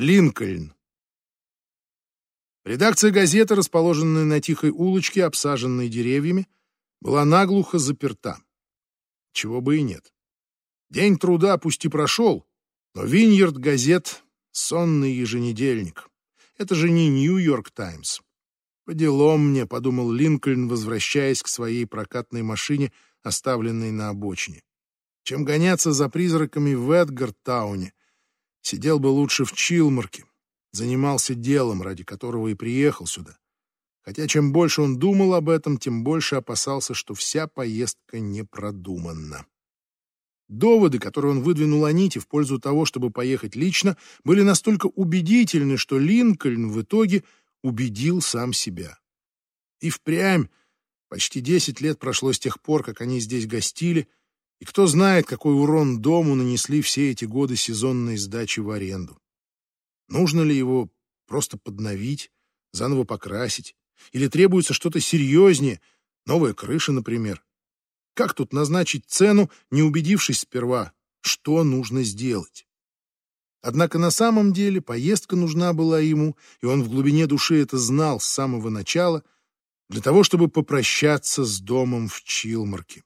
Линкольн. Редакция газеты, расположенная на тихой улочке, обсаженной деревьями, была наглухо заперта. Чего бы и нет. День труда пусть и прошел, но Виньерд газет — сонный еженедельник. Это же не Нью-Йорк Таймс. По делам мне, — подумал Линкольн, возвращаясь к своей прокатной машине, оставленной на обочине. Чем гоняться за призраками в Эдгартауне, сидел бы лучше в Чилмарке, занимался делом, ради которого и приехал сюда. Хотя чем больше он думал об этом, тем больше опасался, что вся поездка не продуманна. Доводы, которые он выдвинул Аните в пользу того, чтобы поехать лично, были настолько убедительны, что Линкольн в итоге убедил сам себя. И впрямь почти десять лет прошло с тех пор, как они здесь гостили, и кто знает, какой урон дому нанесли все эти годы сезонной сдачи в аренду. Нужно ли его просто подновить, заново покрасить? Или требуется что-то серьезнее, новая крыша, например? Как тут назначить цену, не убедившись сперва, что нужно сделать? Однако на самом деле поездка нужна была ему, и он в глубине души это знал с самого начала, для того, чтобы попрощаться с домом в Чилмарке.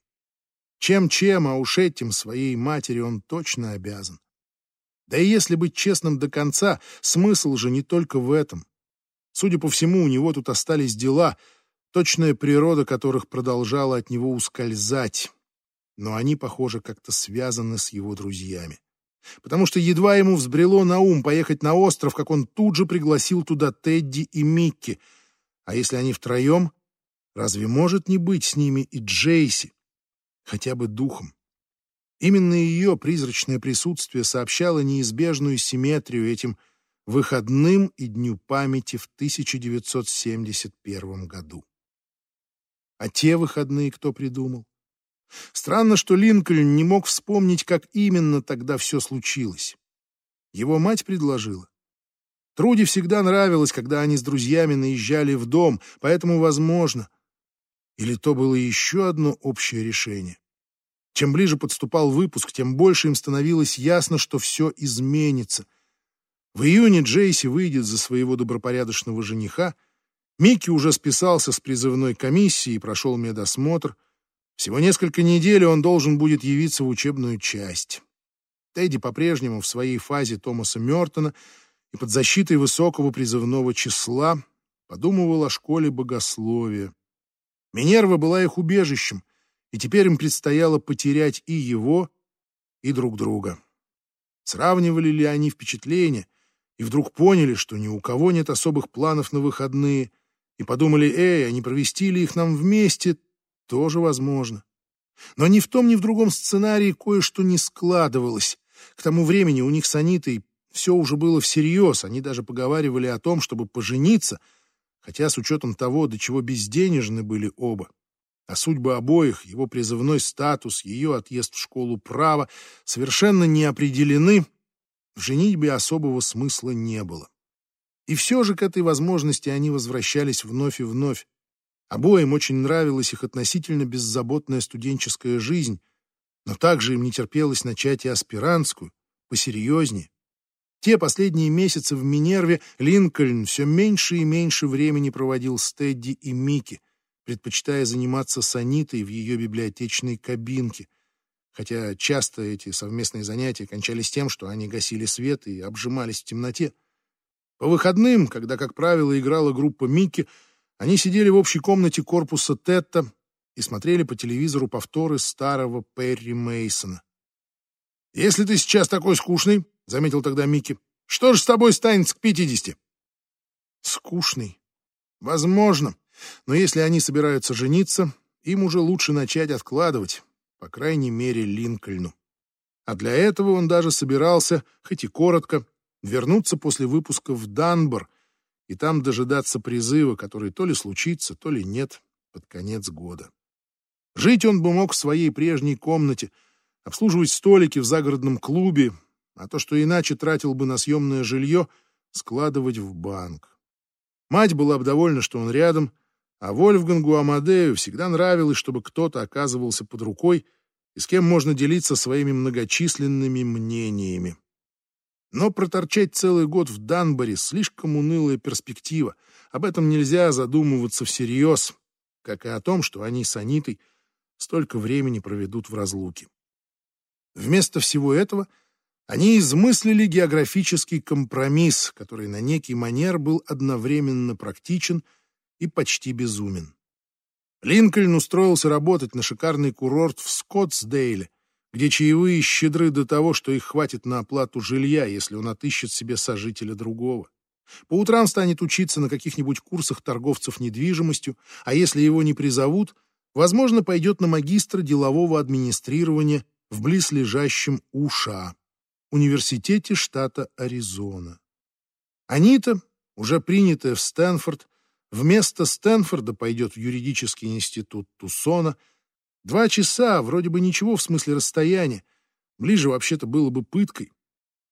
Чем-чем, а уж этим своей матери он точно обязан. Да и если быть честным до конца, смысл же не только в этом. Судя по всему, у него тут остались дела, точная природа которых продолжала от него ускользать. Но они, похоже, как-то связаны с его друзьями. Потому что едва ему взбрело на ум поехать на остров, как он тут же пригласил туда Тедди и Микки. А если они втроем, разве может не быть с ними и Джейси? Хотя бы духом. Именно ее призрачное присутствие сообщало неизбежную симметрию этим выходным и дню памяти в 1971 году. А те выходные кто придумал? Странно, что Линкольн не мог вспомнить, как именно тогда все случилось. Его мать предложила. Труди всегда нравилось, когда они с друзьями наезжали в дом, поэтому, возможно, или то было еще одно общее решение. Чем ближе подступал выпуск, тем больше им становилось ясно, что все изменится. В июне Джейси выйдет за своего добропорядочного жениха, Микки уже списался с призывной комиссией и прошел медосмотр. Всего несколько недель он должен будет явиться в учебную часть. Тедди по-прежнему в своей фазе Томаса Мертона и под защитой высокого призывного числа подумывал о школе богословия. Минерва была их убежищем — и теперь им предстояло потерять и его, и друг друга. Сравнивали ли они впечатления, и вдруг поняли, что ни у кого нет особых планов на выходные, и подумали, эй, а не провести ли их нам вместе, тоже возможно. Но ни в том, ни в другом сценарии кое-что не складывалось. К тому времени у них с Анитой все уже было всерьез, они даже поговаривали о том, чтобы пожениться, хотя с учетом того, до чего безденежны были оба а судьбы обоих, его призывной статус, ее отъезд в школу права совершенно не определены, в женитьбе особого смысла не было. И все же к этой возможности они возвращались вновь и вновь. Обоим очень нравилась их относительно беззаботная студенческая жизнь, но также им не терпелось начать и аспирантскую, посерьезнее. Те последние месяцы в Минерве Линкольн все меньше и меньше времени проводил с Тедди и Микки, предпочитая заниматься с Анитой в ее библиотечной кабинке, хотя часто эти совместные занятия кончались тем, что они гасили свет и обжимались в темноте. По выходным, когда, как правило, играла группа Микки, они сидели в общей комнате корпуса Тетта и смотрели по телевизору повторы старого Перри Мейсона. «Если ты сейчас такой скучный, — заметил тогда Микки, — что же с тобой станет к пятидесяти?» «Скучный? Возможно. Но если они собираются жениться, им уже лучше начать откладывать, по крайней мере, Линкольну. А для этого он даже собирался, хоть и коротко, вернуться после выпуска в Данбор и там дожидаться призыва, который то ли случится, то ли нет, под конец года. Жить он бы мог в своей прежней комнате, обслуживать столики в загородном клубе, а то, что иначе тратил бы на съемное жилье, складывать в банк. Мать была бы довольна, что он рядом — а Вольфгангу Амадею всегда нравилось, чтобы кто-то оказывался под рукой и с кем можно делиться своими многочисленными мнениями. Но проторчать целый год в Данборе — слишком унылая перспектива. Об этом нельзя задумываться всерьез, как и о том, что они с Анитой столько времени проведут в разлуке. Вместо всего этого они измыслили географический компромисс, который на некий манер был одновременно практичен и почти безумен. Линкольн устроился работать на шикарный курорт в Скоттсдейле, где чаевые щедры до того, что их хватит на оплату жилья, если он отыщет себе сожителя другого. По утрам станет учиться на каких-нибудь курсах торговцев недвижимостью, а если его не призовут, возможно, пойдет на магистра делового администрирования в близлежащем УША, университете штата Аризона. Анита, уже принятая в Стэнфорд, вместо Стэнфорда пойдет в юридический институт Тусона – Два часа, вроде бы ничего в смысле расстояния. Ближе вообще-то было бы пыткой.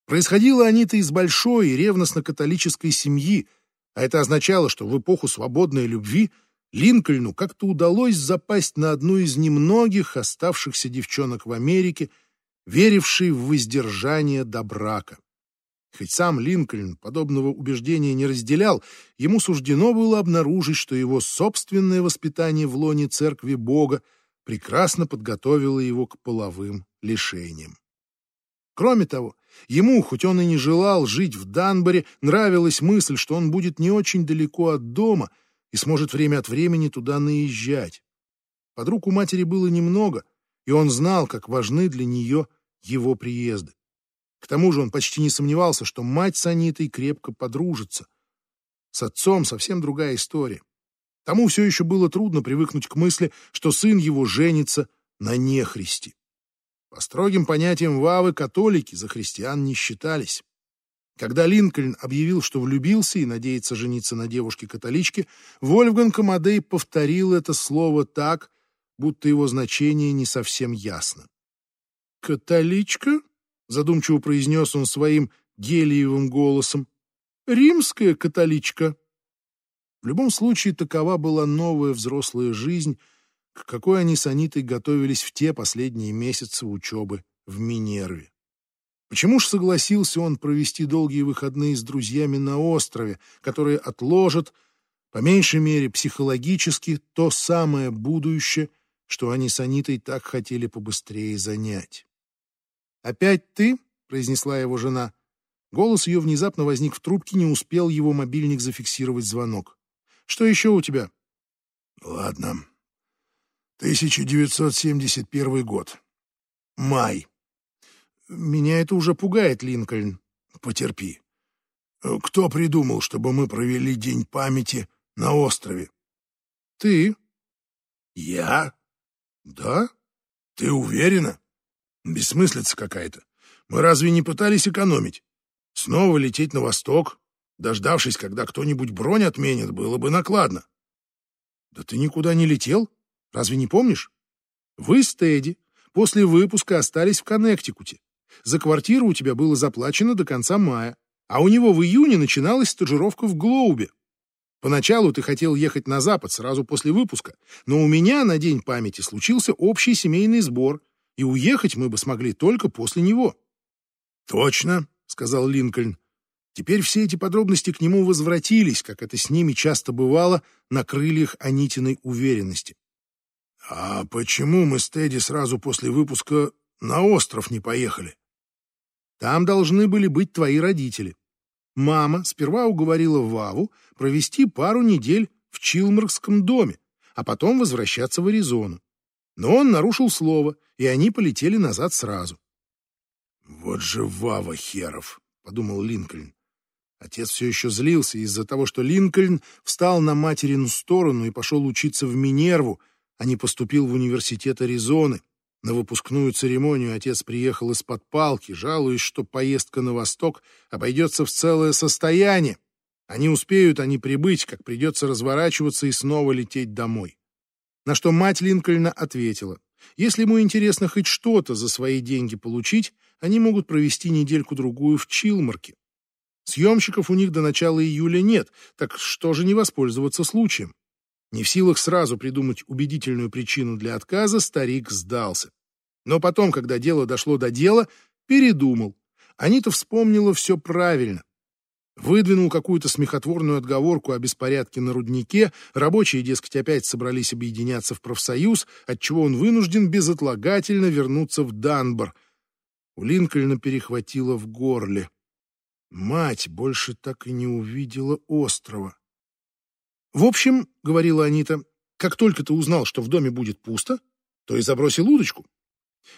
Происходило они-то из большой и ревностно-католической семьи, а это означало, что в эпоху свободной любви Линкольну как-то удалось запасть на одну из немногих оставшихся девчонок в Америке, верившей в воздержание до брака. Хоть сам Линкольн подобного убеждения не разделял, ему суждено было обнаружить, что его собственное воспитание в лоне церкви Бога прекрасно подготовила его к половым лишениям. Кроме того, ему, хоть он и не желал жить в Данборе, нравилась мысль, что он будет не очень далеко от дома и сможет время от времени туда наезжать. Подруг у матери было немного, и он знал, как важны для нее его приезды. К тому же он почти не сомневался, что мать с Анитой крепко подружится. С отцом совсем другая история. Тому все еще было трудно привыкнуть к мысли, что сын его женится на нехристе. По строгим понятиям Вавы католики за христиан не считались. Когда Линкольн объявил, что влюбился и надеется жениться на девушке-католичке, Вольфганг Амадей повторил это слово так, будто его значение не совсем ясно. «Католичка?» — задумчиво произнес он своим гелиевым голосом. «Римская католичка». В любом случае, такова была новая взрослая жизнь, к какой они с Анитой готовились в те последние месяцы учебы в Минерве. Почему ж согласился он провести долгие выходные с друзьями на острове, которые отложат, по меньшей мере психологически, то самое будущее, что они с Анитой так хотели побыстрее занять? «Опять ты?» — произнесла его жена. Голос ее внезапно возник в трубке, не успел его мобильник зафиксировать звонок. Что еще у тебя? Ладно. 1971 год. Май. Меня это уже пугает, Линкольн. Потерпи. Кто придумал, чтобы мы провели День памяти на острове? Ты. Я? Да? Ты уверена? Бессмыслица какая-то. Мы разве не пытались экономить? Снова лететь на восток, Дождавшись, когда кто-нибудь бронь отменит, было бы накладно. Да ты никуда не летел? Разве не помнишь? Вы с Тедди после выпуска остались в Коннектикуте. За квартиру у тебя было заплачено до конца мая, а у него в июне начиналась стажировка в Глоубе. Поначалу ты хотел ехать на запад сразу после выпуска, но у меня на День памяти случился общий семейный сбор, и уехать мы бы смогли только после него. «Точно», — сказал Линкольн. Теперь все эти подробности к нему возвратились, как это с ними часто бывало, на крыльях Анитиной уверенности. «А почему мы с Тедди сразу после выпуска на остров не поехали?» «Там должны были быть твои родители. Мама сперва уговорила Ваву провести пару недель в Чилмаркском доме, а потом возвращаться в Аризону. Но он нарушил слово, и они полетели назад сразу». «Вот же Вава херов!» — подумал Линкольн. Отец все еще злился из-за того, что Линкольн встал на материну сторону и пошел учиться в Минерву, а не поступил в университет Аризоны. На выпускную церемонию отец приехал из-под палки, жалуясь, что поездка на восток обойдется в целое состояние. Они успеют они прибыть, как придется разворачиваться и снова лететь домой. На что мать Линкольна ответила, если ему интересно хоть что-то за свои деньги получить, они могут провести недельку-другую в Чилмарке. Съемщиков у них до начала июля нет, так что же не воспользоваться случаем? Не в силах сразу придумать убедительную причину для отказа, старик сдался. Но потом, когда дело дошло до дела, передумал. Анита вспомнила все правильно. Выдвинул какую-то смехотворную отговорку о беспорядке на руднике, рабочие, дескать, опять собрались объединяться в профсоюз, отчего он вынужден безотлагательно вернуться в Данбор. У Линкольна перехватило в горле. Мать больше так и не увидела острова. «В общем, — говорила Анита, — как только ты узнал, что в доме будет пусто, то и забросил удочку.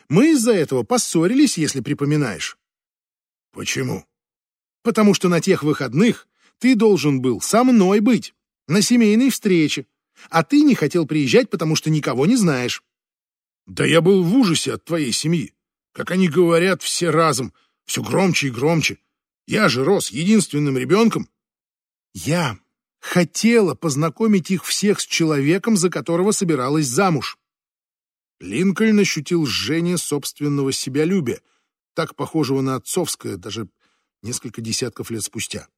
Мы из-за этого поссорились, если припоминаешь». «Почему?» потому что на тех выходных ты должен был со мной быть, на семейной встрече, а ты не хотел приезжать, потому что никого не знаешь. Да я был в ужасе от твоей семьи. Как они говорят все разом, все громче и громче. Я же рос единственным ребенком. Я хотела познакомить их всех с человеком, за которого собиралась замуж. Линкольн ощутил жжение собственного себялюбия, так похожего на отцовское, даже несколько десятков лет спустя.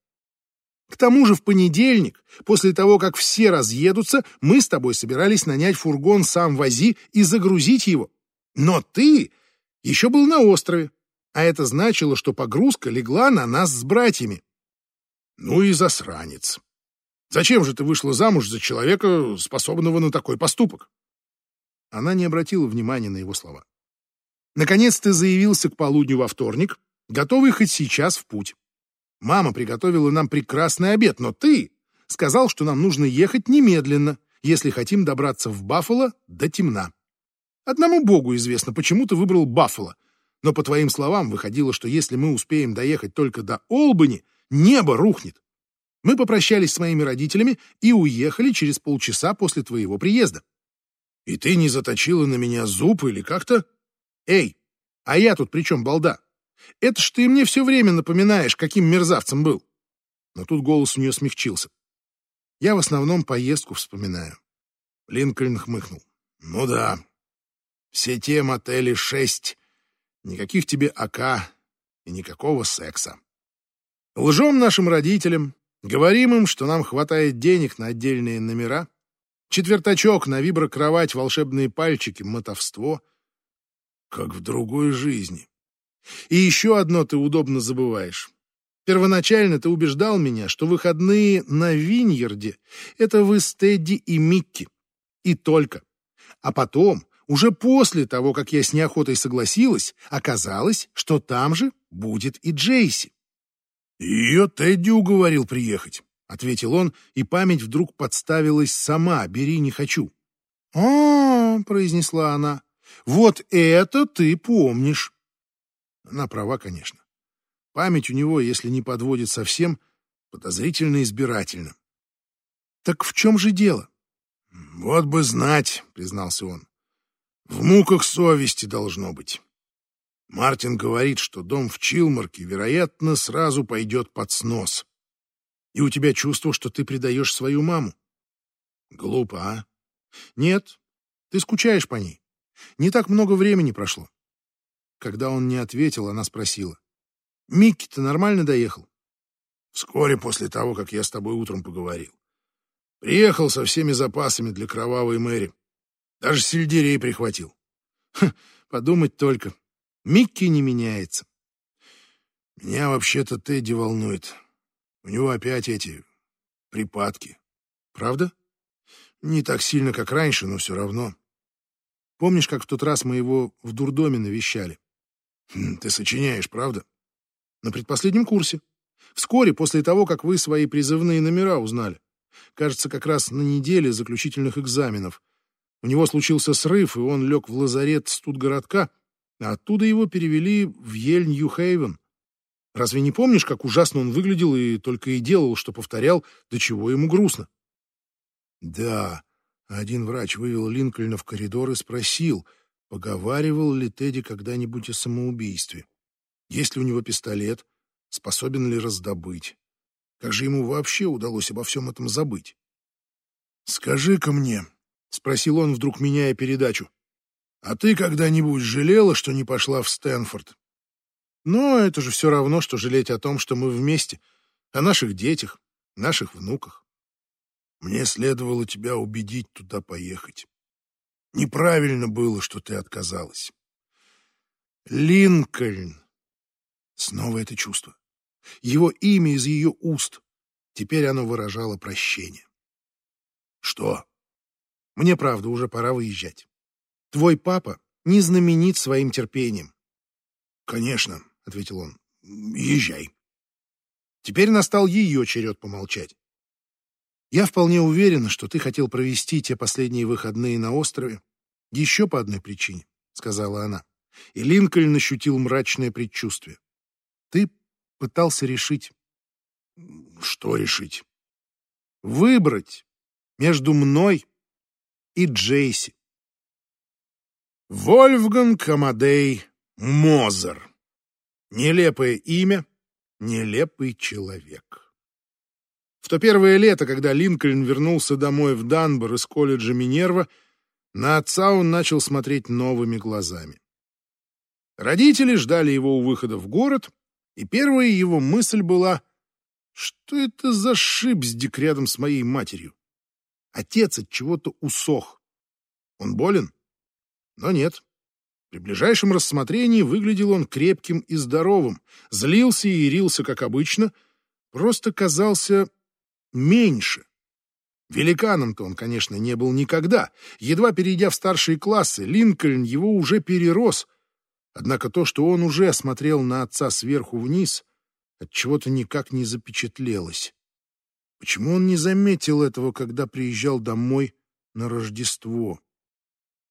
К тому же в понедельник, после того, как все разъедутся, мы с тобой собирались нанять фургон сам вози и загрузить его. Но ты еще был на острове, а это значило, что погрузка легла на нас с братьями. Ну и засранец. Зачем же ты вышла замуж за человека, способного на такой поступок? Она не обратила внимания на его слова. Наконец ты заявился к полудню во вторник, готовый хоть сейчас в путь. Мама приготовила нам прекрасный обед, но ты сказал, что нам нужно ехать немедленно, если хотим добраться в Баффало до темна. Одному богу известно, почему ты выбрал Баффало, но по твоим словам выходило, что если мы успеем доехать только до Олбани, небо рухнет. Мы попрощались с моими родителями и уехали через полчаса после твоего приезда. И ты не заточила на меня зуб или как-то? Эй, а я тут при чем, балда? Это ж ты мне все время напоминаешь, каким мерзавцем был. Но тут голос у нее смягчился. Я в основном поездку вспоминаю. Линкольн хмыкнул. Ну да. Все те мотели шесть. Никаких тебе АК и никакого секса. Лжем нашим родителям, говорим им, что нам хватает денег на отдельные номера, четвертачок на виброкровать, волшебные пальчики, мотовство. Как в другой жизни. И еще одно ты удобно забываешь. Первоначально ты убеждал меня, что выходные на Виньерде — это вы с Тедди и Микки. И только. А потом, уже после того, как я с неохотой согласилась, оказалось, что там же будет и Джейси. «Ее Тедди уговорил приехать», — ответил он, и память вдруг подставилась сама, бери не хочу. «А, — произнесла она, — вот это ты помнишь. Она права, конечно. Память у него, если не подводит совсем, подозрительно избирательна. Так в чем же дело? Вот бы знать, признался он. В муках совести должно быть. Мартин говорит, что дом в Чилмарке, вероятно, сразу пойдет под снос. И у тебя чувство, что ты предаешь свою маму. Глупо, а? Нет, ты скучаешь по ней. Не так много времени прошло. Когда он не ответил, она спросила. «Микки-то нормально доехал?» «Вскоре после того, как я с тобой утром поговорил. Приехал со всеми запасами для кровавой Мэри. Даже сельдерей прихватил». Ха, подумать только. Микки не меняется. Меня вообще-то Тедди волнует. У него опять эти припадки. Правда? Не так сильно, как раньше, но все равно. Помнишь, как в тот раз мы его в дурдоме навещали? Хм, ты сочиняешь, правда? На предпоследнем курсе. Вскоре после того, как вы свои призывные номера узнали. Кажется, как раз на неделе заключительных экзаменов. У него случился срыв, и он лег в лазарет студгородка, а оттуда его перевели в Ель-Нью-Хейвен. Разве не помнишь, как ужасно он выглядел и только и делал, что повторял, до чего ему грустно? Да, один врач вывел Линкольна в коридор и спросил, Поговаривал ли Тедди когда-нибудь о самоубийстве? Есть ли у него пистолет? Способен ли раздобыть? Как же ему вообще удалось обо всем этом забыть? «Скажи-ка мне», — спросил он, вдруг меняя передачу, «а ты когда-нибудь жалела, что не пошла в Стэнфорд?» «Но это же все равно, что жалеть о том, что мы вместе, о наших детях, наших внуках». «Мне следовало тебя убедить туда поехать. Неправильно было, что ты отказалась. Линкольн. Снова это чувство. Его имя из ее уст. Теперь оно выражало прощение. Что? Мне, правда, уже пора выезжать. Твой папа не знаменит своим терпением. Конечно, — ответил он, — езжай. Теперь настал ее черед помолчать. Я вполне уверена, что ты хотел провести те последние выходные на острове еще по одной причине, — сказала она. И Линкольн ощутил мрачное предчувствие. Ты пытался решить... Что решить? Выбрать между мной и Джейси. Вольфганг Амадей Мозер. Нелепое имя, нелепый человек. В то первое лето, когда Линкольн вернулся домой в Данбор из колледжа Минерва, на отца он начал смотреть новыми глазами. Родители ждали его у выхода в город, и первая его мысль была, что это за шипздик рядом с моей матерью? Отец от чего-то усох. Он болен? Но нет. При ближайшем рассмотрении выглядел он крепким и здоровым, злился и ярился, как обычно, просто казался меньше. Великаном-то он, конечно, не был никогда. Едва перейдя в старшие классы, Линкольн его уже перерос. Однако то, что он уже смотрел на отца сверху вниз, от чего то никак не запечатлелось. Почему он не заметил этого, когда приезжал домой на Рождество?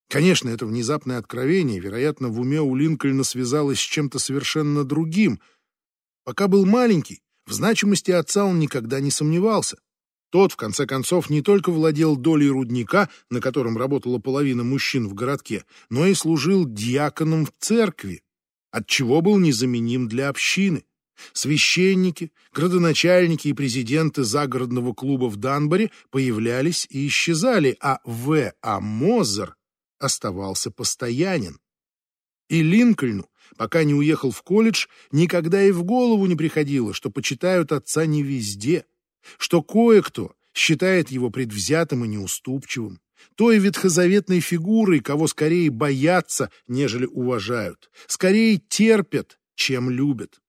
Конечно, это внезапное откровение, вероятно, в уме у Линкольна связалось с чем-то совершенно другим. Пока был маленький, в значимости отца он никогда не сомневался. Тот, в конце концов, не только владел долей рудника, на котором работала половина мужчин в городке, но и служил диаконом в церкви, отчего был незаменим для общины. Священники, градоначальники и президенты загородного клуба в Данборе появлялись и исчезали, а В. А. Мозер оставался постоянен. И Линкольну, пока не уехал в колледж, никогда и в голову не приходило, что почитают отца не везде, что кое-кто считает его предвзятым и неуступчивым, той ветхозаветной фигурой, кого скорее боятся, нежели уважают, скорее терпят, чем любят.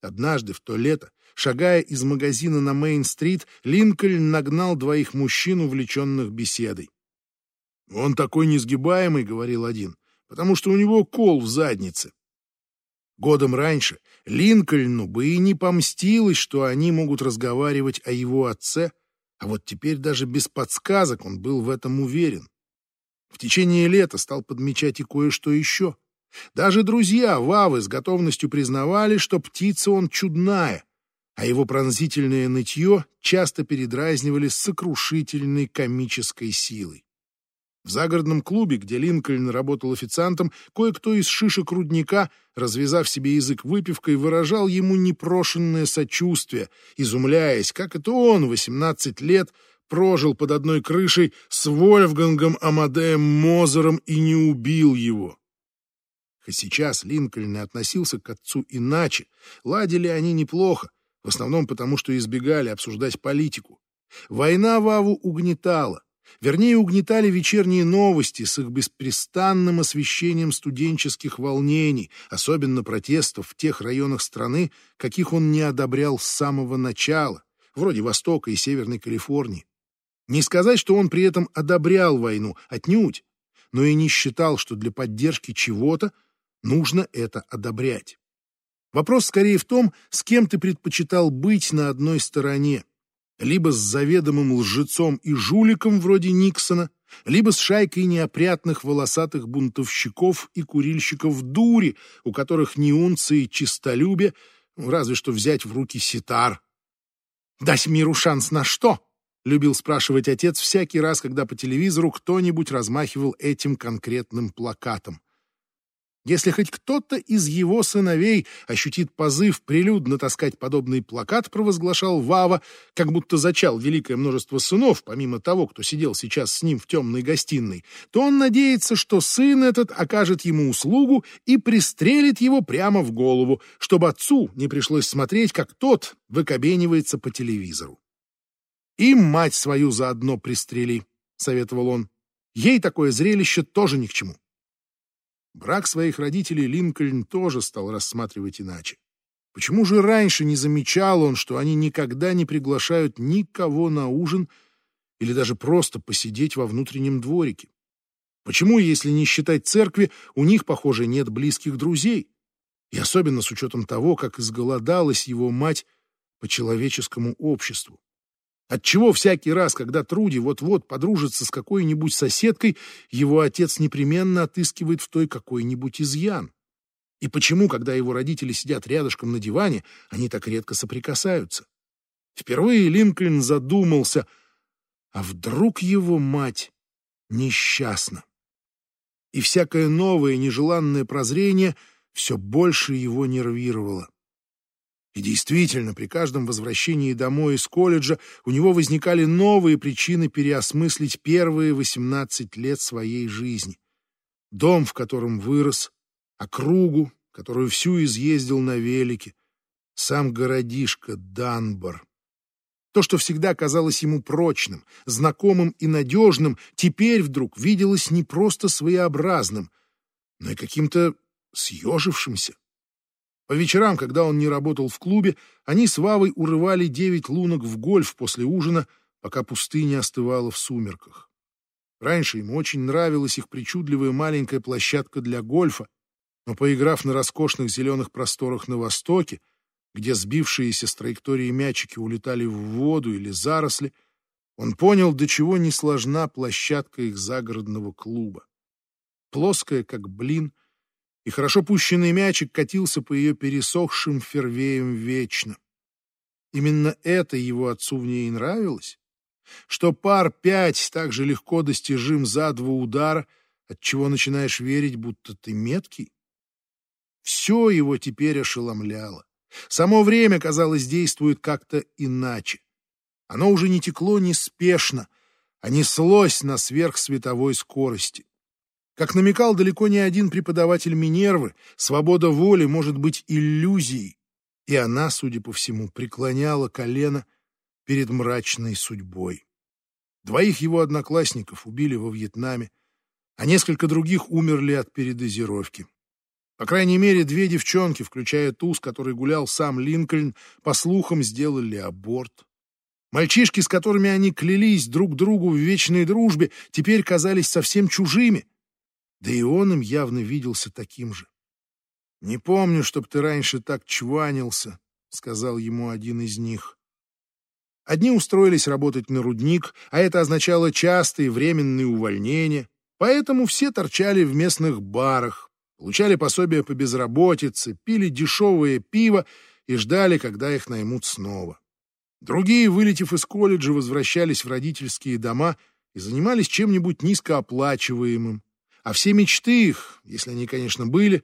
Однажды в то лето, шагая из магазина на Мейн-стрит, Линкольн нагнал двоих мужчин, увлеченных беседой. «Он такой несгибаемый», — говорил один, — «потому что у него кол в заднице». Годом раньше Линкольну бы и не помстилось, что они могут разговаривать о его отце, а вот теперь даже без подсказок он был в этом уверен. В течение лета стал подмечать и кое-что еще. Даже друзья Вавы с готовностью признавали, что птица он чудная, а его пронзительное нытье часто передразнивали с сокрушительной комической силой. В загородном клубе, где Линкольн работал официантом, кое-кто из шишек рудника, развязав себе язык выпивкой, выражал ему непрошенное сочувствие, изумляясь, как это он, 18 лет, прожил под одной крышей с Вольфгангом Амадеем Мозером и не убил его. Хоть сейчас Линкольн относился к отцу иначе, ладили они неплохо, в основном потому, что избегали обсуждать политику. Война Ваву угнетала, Вернее, угнетали вечерние новости с их беспрестанным освещением студенческих волнений, особенно протестов в тех районах страны, каких он не одобрял с самого начала, вроде Востока и Северной Калифорнии. Не сказать, что он при этом одобрял войну, отнюдь, но и не считал, что для поддержки чего-то нужно это одобрять. Вопрос скорее в том, с кем ты предпочитал быть на одной стороне либо с заведомым лжецом и жуликом вроде Никсона, либо с шайкой неопрятных волосатых бунтовщиков и курильщиков дури, у которых ни унции чистолюбия, разве что взять в руки ситар. «Дать миру шанс на что?» — любил спрашивать отец всякий раз, когда по телевизору кто-нибудь размахивал этим конкретным плакатом. Если хоть кто-то из его сыновей ощутит позыв прилюдно таскать подобный плакат, провозглашал Вава, как будто зачал великое множество сынов, помимо того, кто сидел сейчас с ним в темной гостиной, то он надеется, что сын этот окажет ему услугу и пристрелит его прямо в голову, чтобы отцу не пришлось смотреть, как тот выкобенивается по телевизору. «И мать свою заодно пристрели», — советовал он. «Ей такое зрелище тоже ни к чему». Брак своих родителей Линкольн тоже стал рассматривать иначе. Почему же раньше не замечал он, что они никогда не приглашают никого на ужин или даже просто посидеть во внутреннем дворике? Почему, если не считать церкви, у них, похоже, нет близких друзей? И особенно с учетом того, как изголодалась его мать по человеческому обществу. Отчего всякий раз, когда Труди вот-вот подружится с какой-нибудь соседкой, его отец непременно отыскивает в той какой-нибудь изъян? И почему, когда его родители сидят рядышком на диване, они так редко соприкасаются? Впервые Линкольн задумался, а вдруг его мать несчастна? И всякое новое нежеланное прозрение все больше его нервировало. И действительно, при каждом возвращении домой из колледжа у него возникали новые причины переосмыслить первые 18 лет своей жизни. Дом, в котором вырос, округу, которую всю изъездил на велике, сам городишко Данбор. То, что всегда казалось ему прочным, знакомым и надежным, теперь вдруг виделось не просто своеобразным, но и каким-то съежившимся. По вечерам, когда он не работал в клубе, они с Вавой урывали девять лунок в гольф после ужина, пока пустыня остывала в сумерках. Раньше ему очень нравилась их причудливая маленькая площадка для гольфа, но поиграв на роскошных зеленых просторах на востоке, где сбившиеся с траектории мячики улетали в воду или заросли, он понял, до чего не сложна площадка их загородного клуба. Плоская, как блин, и хорошо пущенный мячик катился по ее пересохшим фервеям вечно. Именно это его отцу в ней нравилось, что пар пять так же легко достижим за два удара, от чего начинаешь верить, будто ты меткий. Все его теперь ошеломляло. Само время, казалось, действует как-то иначе. Оно уже не текло неспешно, а неслось на сверхсветовой скорости. Как намекал далеко не один преподаватель Минервы, свобода воли может быть иллюзией, и она, судя по всему, преклоняла колено перед мрачной судьбой. Двоих его одноклассников убили во Вьетнаме, а несколько других умерли от передозировки. По крайней мере, две девчонки, включая ту, с которой гулял сам Линкольн, по слухам сделали аборт. Мальчишки, с которыми они клялись друг другу в вечной дружбе, теперь казались совсем чужими. Да и он им явно виделся таким же. «Не помню, чтоб ты раньше так чванился», — сказал ему один из них. Одни устроились работать на рудник, а это означало частые временные увольнения, поэтому все торчали в местных барах, получали пособия по безработице, пили дешевое пиво и ждали, когда их наймут снова. Другие, вылетев из колледжа, возвращались в родительские дома и занимались чем-нибудь низкооплачиваемым, а все мечты их, если они, конечно, были,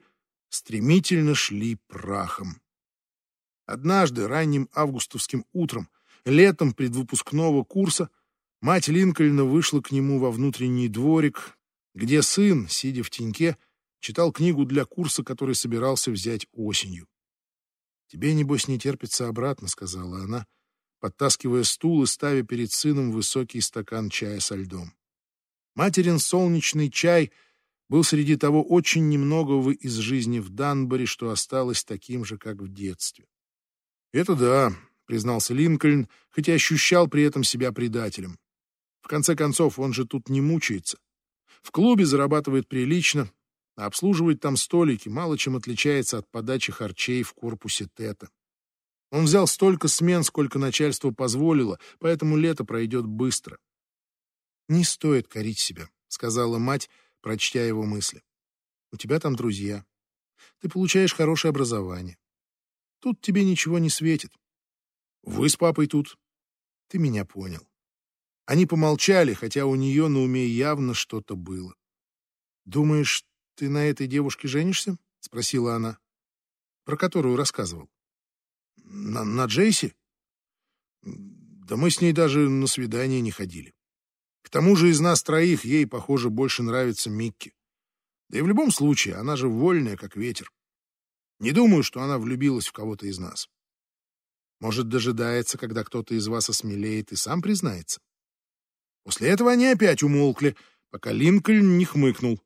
стремительно шли прахом. Однажды, ранним августовским утром, летом предвыпускного курса, мать Линкольна вышла к нему во внутренний дворик, где сын, сидя в теньке, Читал книгу для курса, который собирался взять осенью. «Тебе, небось, не терпится обратно», — сказала она, подтаскивая стул и ставя перед сыном высокий стакан чая со льдом. Материн солнечный чай был среди того очень немногого из жизни в Данборе, что осталось таким же, как в детстве. «Это да», — признался Линкольн, хотя ощущал при этом себя предателем. В конце концов, он же тут не мучается. В клубе зарабатывает прилично, а обслуживать там столики мало чем отличается от подачи харчей в корпусе ТЭТа. Он взял столько смен, сколько начальство позволило, поэтому лето пройдет быстро. «Не стоит корить себя», — сказала мать, прочтя его мысли. «У тебя там друзья. Ты получаешь хорошее образование. Тут тебе ничего не светит. Вы с папой тут. Ты меня понял». Они помолчали, хотя у нее на уме явно что-то было. «Думаешь, «Ты на этой девушке женишься?» — спросила она. «Про которую рассказывал?» «На, на Джейси?» «Да мы с ней даже на свидание не ходили. Тому же из нас троих ей, похоже, больше нравится Микки. Да и в любом случае, она же вольная, как ветер. Не думаю, что она влюбилась в кого-то из нас. Может, дожидается, когда кто-то из вас осмелеет и сам признается. После этого они опять умолкли, пока Линкольн не хмыкнул.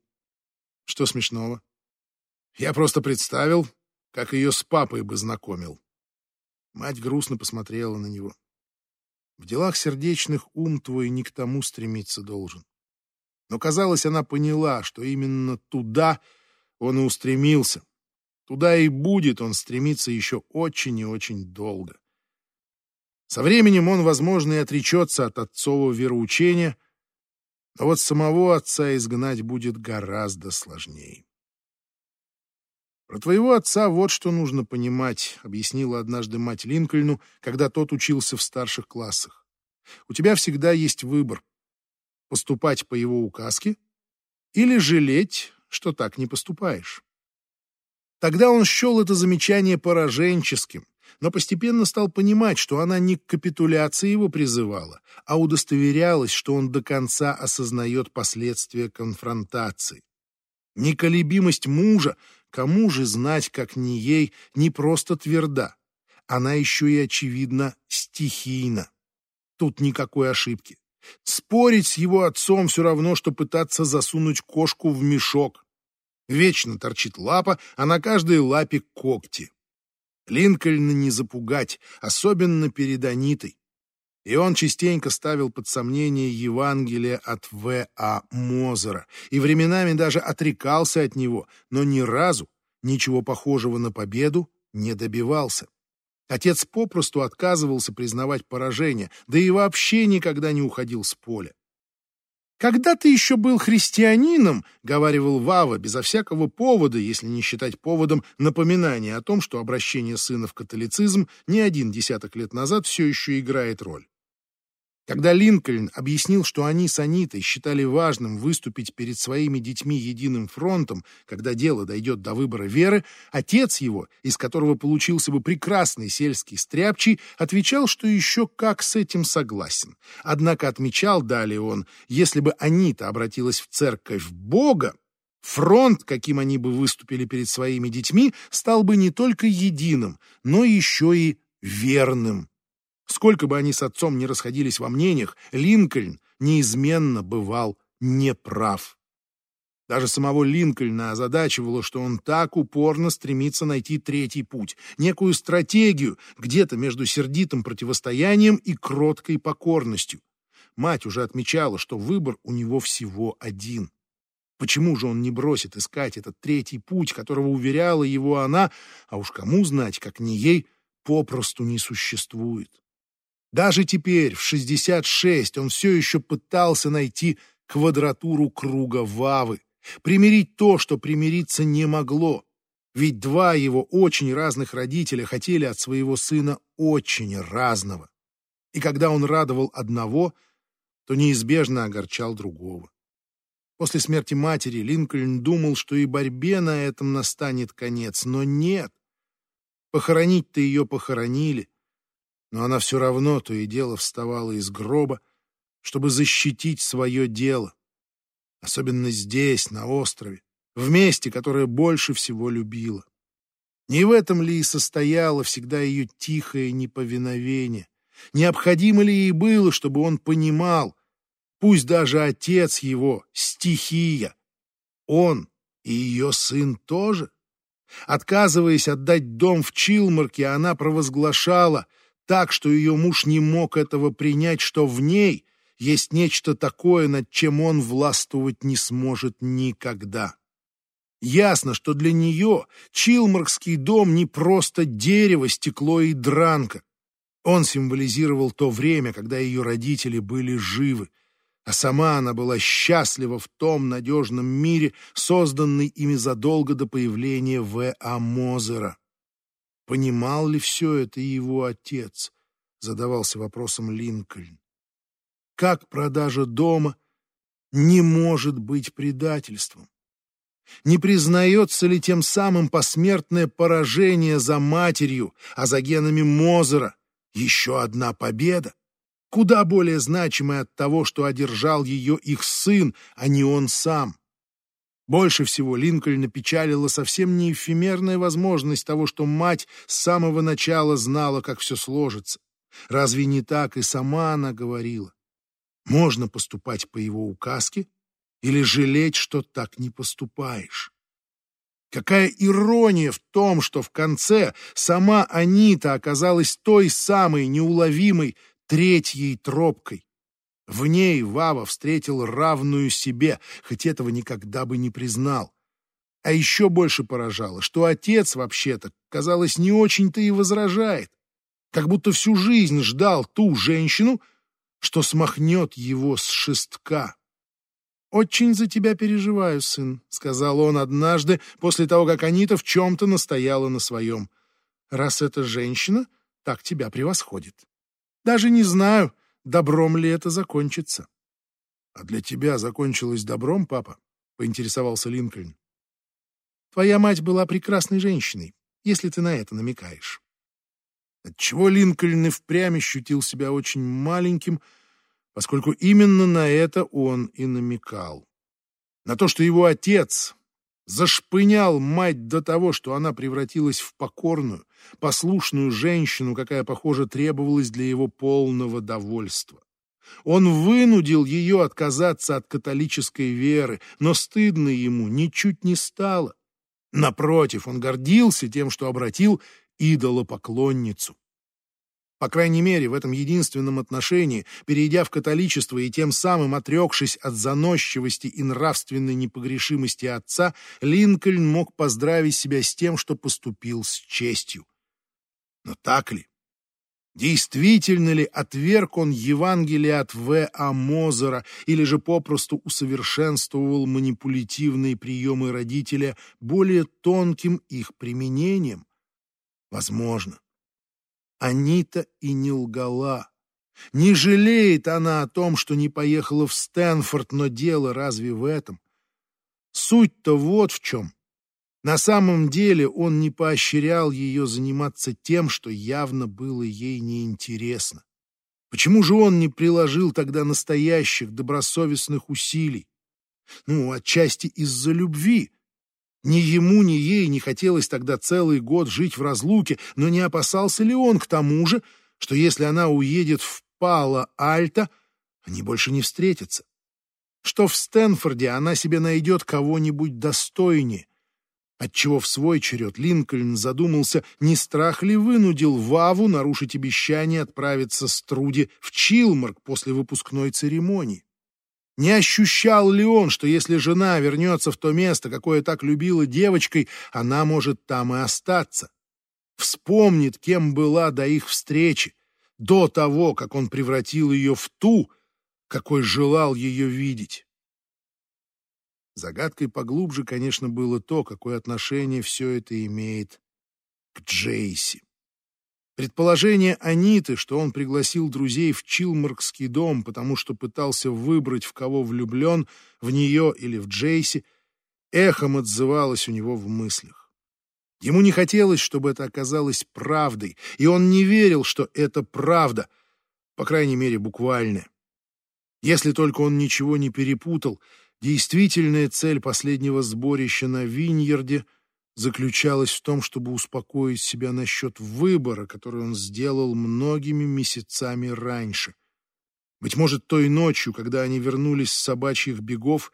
Что смешного? Я просто представил, как ее с папой бы знакомил. Мать грустно посмотрела на него. В делах сердечных ум твой не к тому стремиться должен. Но, казалось, она поняла, что именно туда он и устремился. Туда и будет он стремиться еще очень и очень долго. Со временем он, возможно, и отречется от отцового вероучения, но вот самого отца изгнать будет гораздо сложнее. «Про твоего отца вот что нужно понимать», — объяснила однажды мать Линкольну, когда тот учился в старших классах. «У тебя всегда есть выбор — поступать по его указке или жалеть, что так не поступаешь». Тогда он счел это замечание пораженческим, но постепенно стал понимать, что она не к капитуляции его призывала, а удостоверялась, что он до конца осознает последствия конфронтации. Неколебимость мужа Кому же знать, как не ей, не просто тверда, она еще и, очевидно, стихийна. Тут никакой ошибки. Спорить с его отцом все равно, что пытаться засунуть кошку в мешок. Вечно торчит лапа, а на каждой лапе когти. Линкольна не запугать, особенно перед Анитой и он частенько ставил под сомнение Евангелие от В. А. Мозера и временами даже отрекался от него, но ни разу ничего похожего на победу не добивался. Отец попросту отказывался признавать поражение, да и вообще никогда не уходил с поля. «Когда ты еще был христианином», — говаривал Вава, безо всякого повода, если не считать поводом напоминания о том, что обращение сына в католицизм не один десяток лет назад все еще играет роль. Когда Линкольн объяснил, что они с Анитой считали важным выступить перед своими детьми единым фронтом, когда дело дойдет до выбора веры, отец его, из которого получился бы прекрасный сельский стряпчий, отвечал, что еще как с этим согласен. Однако отмечал далее он, если бы Анита обратилась в церковь Бога, Фронт, каким они бы выступили перед своими детьми, стал бы не только единым, но еще и верным. Сколько бы они с отцом не расходились во мнениях, Линкольн неизменно бывал неправ. Даже самого Линкольна озадачивало, что он так упорно стремится найти третий путь, некую стратегию где-то между сердитым противостоянием и кроткой покорностью. Мать уже отмечала, что выбор у него всего один. Почему же он не бросит искать этот третий путь, которого уверяла его она, а уж кому знать, как не ей, попросту не существует? Даже теперь, в 66, он все еще пытался найти квадратуру круга Вавы, примирить то, что примириться не могло. Ведь два его очень разных родителя хотели от своего сына очень разного. И когда он радовал одного, то неизбежно огорчал другого. После смерти матери Линкольн думал, что и борьбе на этом настанет конец, но нет. Похоронить-то ее похоронили, но она все равно то и дело вставала из гроба, чтобы защитить свое дело. Особенно здесь, на острове, в месте, которое больше всего любила. Не в этом ли и состояло всегда ее тихое неповиновение? Необходимо ли ей было, чтобы он понимал, пусть даже отец его — стихия, он и ее сын тоже? Отказываясь отдать дом в Чилмарке, она провозглашала — так, что ее муж не мог этого принять, что в ней есть нечто такое, над чем он властвовать не сможет никогда. Ясно, что для нее Чилмаркский дом не просто дерево, стекло и дранка. Он символизировал то время, когда ее родители были живы, а сама она была счастлива в том надежном мире, созданный ими задолго до появления В. А. Мозера. Понимал ли все это его отец? Задавался вопросом Линкольн. Как продажа дома не может быть предательством? Не признается ли тем самым посмертное поражение за матерью, а за генами Мозера? Еще одна победа, куда более значимая от того, что одержал ее их сын, а не он сам. Больше всего Линкольна печалила совсем не эфемерная возможность того, что мать с самого начала знала, как все сложится. Разве не так и сама она говорила? Можно поступать по его указке или жалеть, что так не поступаешь. Какая ирония в том, что в конце сама Анита оказалась той самой неуловимой третьей тропкой. В ней Вава встретил равную себе, хоть этого никогда бы не признал. А еще больше поражало, что отец, вообще-то, казалось, не очень-то и возражает. Как будто всю жизнь ждал ту женщину, что смахнет его с шестка. «Очень за тебя переживаю, сын», — сказал он однажды, после того, как Анита в чем-то настояла на своем. «Раз эта женщина так тебя превосходит. Даже не знаю, добром ли это закончится». «А для тебя закончилось добром, папа?» — поинтересовался Линкольн. «Твоя мать была прекрасной женщиной, если ты на это намекаешь». Отчего Линкольн и впрямь ощутил себя очень маленьким, поскольку именно на это он и намекал. На то, что его отец зашпынял мать до того, что она превратилась в покорную, послушную женщину, какая, похоже, требовалась для его полного довольства. Он вынудил ее отказаться от католической веры, но стыдно ему ничуть не стало. Напротив, он гордился тем, что обратил идолопоклонницу. По крайней мере, в этом единственном отношении, перейдя в католичество и тем самым отрекшись от заносчивости и нравственной непогрешимости отца, Линкольн мог поздравить себя с тем, что поступил с честью. Но так ли? Действительно ли отверг он Евангелие от В. А. Мозера или же попросту усовершенствовал манипулятивные приемы родителя более тонким их применением? Возможно. Анита и не лгала. Не жалеет она о том, что не поехала в Стэнфорд, но дело разве в этом? Суть-то вот в чем. На самом деле он не поощрял ее заниматься тем, что явно было ей неинтересно. Почему же он не приложил тогда настоящих добросовестных усилий? Ну, отчасти из-за любви. Ни ему, ни ей не хотелось тогда целый год жить в разлуке, но не опасался ли он к тому же, что если она уедет в Пало-Альто, они больше не встретятся? Что в Стэнфорде она себе найдет кого-нибудь достойнее? Отчего в свой черед Линкольн задумался, не страх ли вынудил Ваву нарушить обещание отправиться с Труди в Чилмарк после выпускной церемонии? Не ощущал ли он, что если жена вернется в то место, какое так любила девочкой, она может там и остаться? Вспомнит, кем была до их встречи, до того, как он превратил ее в ту, какой желал ее видеть. Загадкой поглубже, конечно, было то, какое отношение все это имеет к Джейси. Предположение Аниты, что он пригласил друзей в Чилмаркский дом, потому что пытался выбрать, в кого влюблен, в нее или в Джейси, эхом отзывалось у него в мыслях. Ему не хотелось, чтобы это оказалось правдой, и он не верил, что это правда, по крайней мере, буквальная. Если только он ничего не перепутал, действительная цель последнего сборища на Виньерде — заключалась в том, чтобы успокоить себя насчет выбора, который он сделал многими месяцами раньше. Быть может, той ночью, когда они вернулись с собачьих бегов,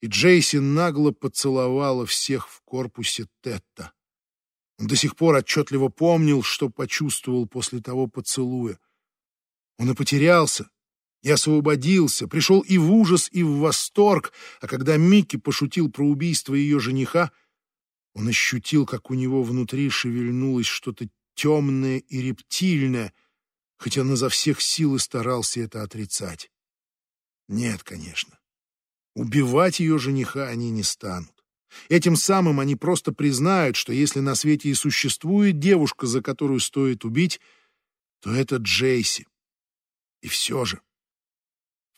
и Джейси нагло поцеловала всех в корпусе Тетта. Он до сих пор отчетливо помнил, что почувствовал после того поцелуя. Он и потерялся, и освободился, пришел и в ужас, и в восторг, а когда Микки пошутил про убийство ее жениха — он ощутил, как у него внутри шевельнулось что-то темное и рептильное, хотя он изо всех сил и старался это отрицать. Нет, конечно. Убивать ее жениха они не станут. Этим самым они просто признают, что если на свете и существует девушка, за которую стоит убить, то это Джейси. И все же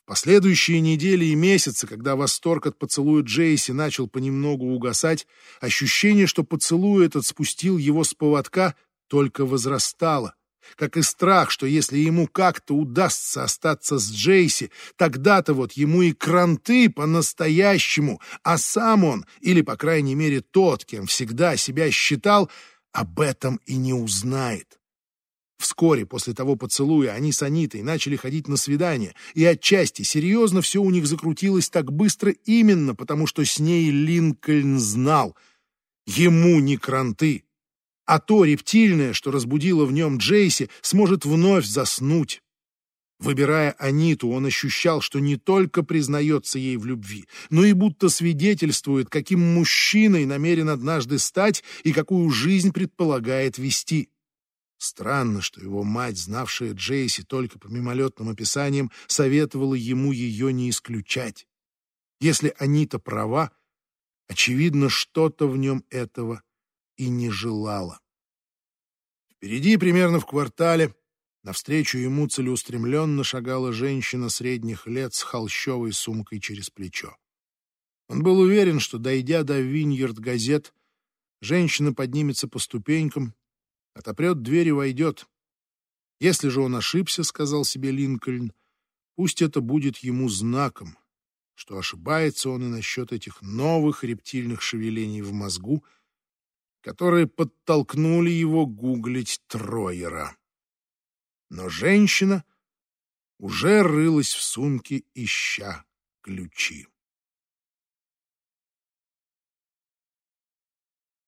последующие недели и месяцы, когда восторг от поцелуя Джейси начал понемногу угасать, ощущение, что поцелуй этот спустил его с поводка, только возрастало. Как и страх, что если ему как-то удастся остаться с Джейси, тогда-то вот ему и кранты по-настоящему, а сам он, или, по крайней мере, тот, кем всегда себя считал, об этом и не узнает. Вскоре после того поцелуя они с Анитой начали ходить на свидания, и отчасти серьезно все у них закрутилось так быстро именно потому, что с ней Линкольн знал. Ему не кранты. А то рептильное, что разбудило в нем Джейси, сможет вновь заснуть. Выбирая Аниту, он ощущал, что не только признается ей в любви, но и будто свидетельствует, каким мужчиной намерен однажды стать и какую жизнь предполагает вести. Странно, что его мать, знавшая Джейси только по мимолетным описаниям, советовала ему ее не исключать. Если Анита права, очевидно, что-то в нем этого и не желала. Впереди, примерно в квартале, навстречу ему целеустремленно шагала женщина средних лет с холщовой сумкой через плечо. Он был уверен, что, дойдя до Виньерд газет, женщина поднимется по ступенькам отопрет дверь и войдет. Если же он ошибся, — сказал себе Линкольн, — пусть это будет ему знаком, что ошибается он и насчет этих новых рептильных шевелений в мозгу, которые подтолкнули его гуглить Троера. Но женщина уже рылась в сумке, ища ключи.